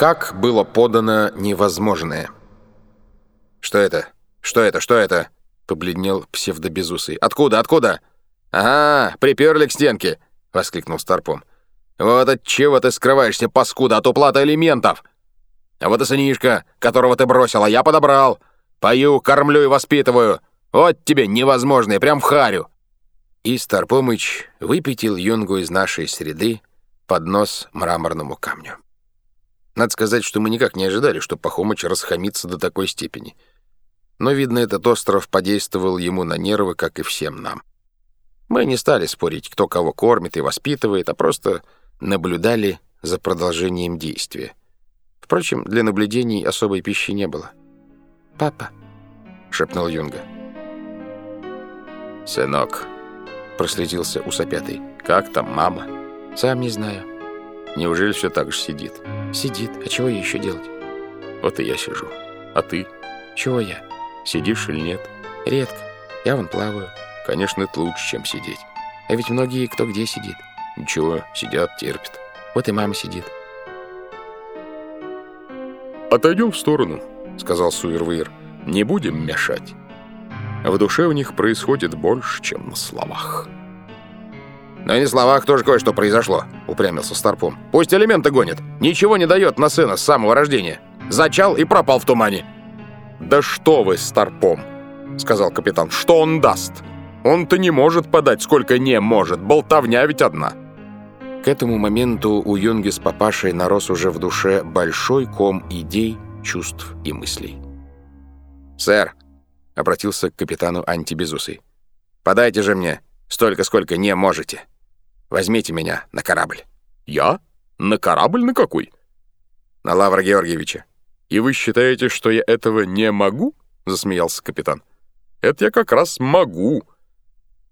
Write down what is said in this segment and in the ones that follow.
Как было подано невозможное? «Что это? Что это? Что это?» — побледнел псевдобезусый. «Откуда? Откуда?» «Ага, приперли к стенке!» — воскликнул Старпом. «Вот от чего ты скрываешься, паскуда, от уплаты алиментов! А вот и сынишка, которого ты бросила, я подобрал! Пою, кормлю и воспитываю! Вот тебе невозможное, прям в харю!» И Старпомыч выпятил юнгу из нашей среды под нос мраморному камню. Надо сказать, что мы никак не ожидали, что Пахомыч расхамится до такой степени. Но, видно, этот остров подействовал ему на нервы, как и всем нам. Мы не стали спорить, кто кого кормит и воспитывает, а просто наблюдали за продолжением действия. Впрочем, для наблюдений особой пищи не было. «Папа», — шепнул Юнга. «Сынок», — проследился усопятый, — «как там мама?» «Сам не знаю». «Неужели все так же сидит?» «Сидит. А чего ей еще делать?» «Вот и я сижу. А ты?» «Чего я?» «Сидишь или нет?» «Редко. Я вон плаваю». «Конечно, это лучше, чем сидеть». «А ведь многие кто где сидит». «Ничего, сидят, терпят». «Вот и мама сидит». «Отойдем в сторону», — сказал Суирвейр. «Не будем мешать». В душе у них происходит больше, чем на словах. «Но и на словах тоже кое-что произошло», — упрямился Старпом. «Пусть элементы гонит. Ничего не дает на сына с самого рождения. Зачал и пропал в тумане». «Да что вы, Старпом!» — сказал капитан. «Что он даст? Он-то не может подать, сколько не может. Болтовня ведь одна». К этому моменту у Юнги с папашей нарос уже в душе большой ком идей, чувств и мыслей. «Сэр», — обратился к капитану Антибезусой, — «подайте же мне столько, сколько не можете». Возьмите меня на корабль». «Я? На корабль на какой?» «На Лавра Георгиевича». «И вы считаете, что я этого не могу?» — засмеялся капитан. «Это я как раз могу».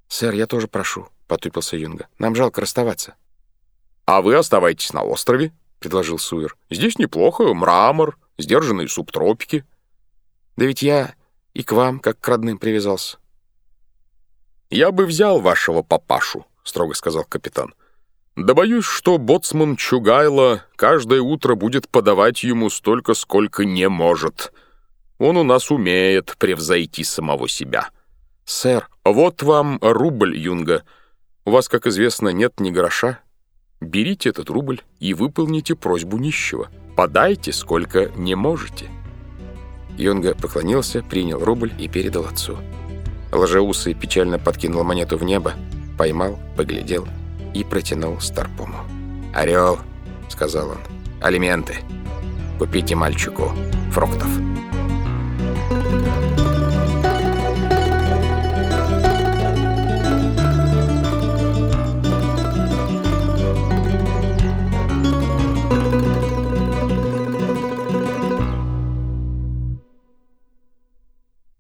«Сэр, я тоже прошу», — потупился Юнга. «Нам жалко расставаться». «А вы оставайтесь на острове», — предложил Суир. «Здесь неплохо, мрамор, сдержанные субтропики». «Да ведь я и к вам, как к родным, привязался». «Я бы взял вашего папашу», строго сказал капитан. «Да боюсь, что боцман Чугайло каждое утро будет подавать ему столько, сколько не может. Он у нас умеет превзойти самого себя». «Сэр, вот вам рубль, Юнга. У вас, как известно, нет ни гроша. Берите этот рубль и выполните просьбу нищего. Подайте, сколько не можете». Юнга поклонился, принял рубль и передал отцу. Лжеусый печально подкинул монету в небо, поймал, поглядел и протянул Старпому. «Орел», — сказал он, — «алименты. Купите мальчику фруктов».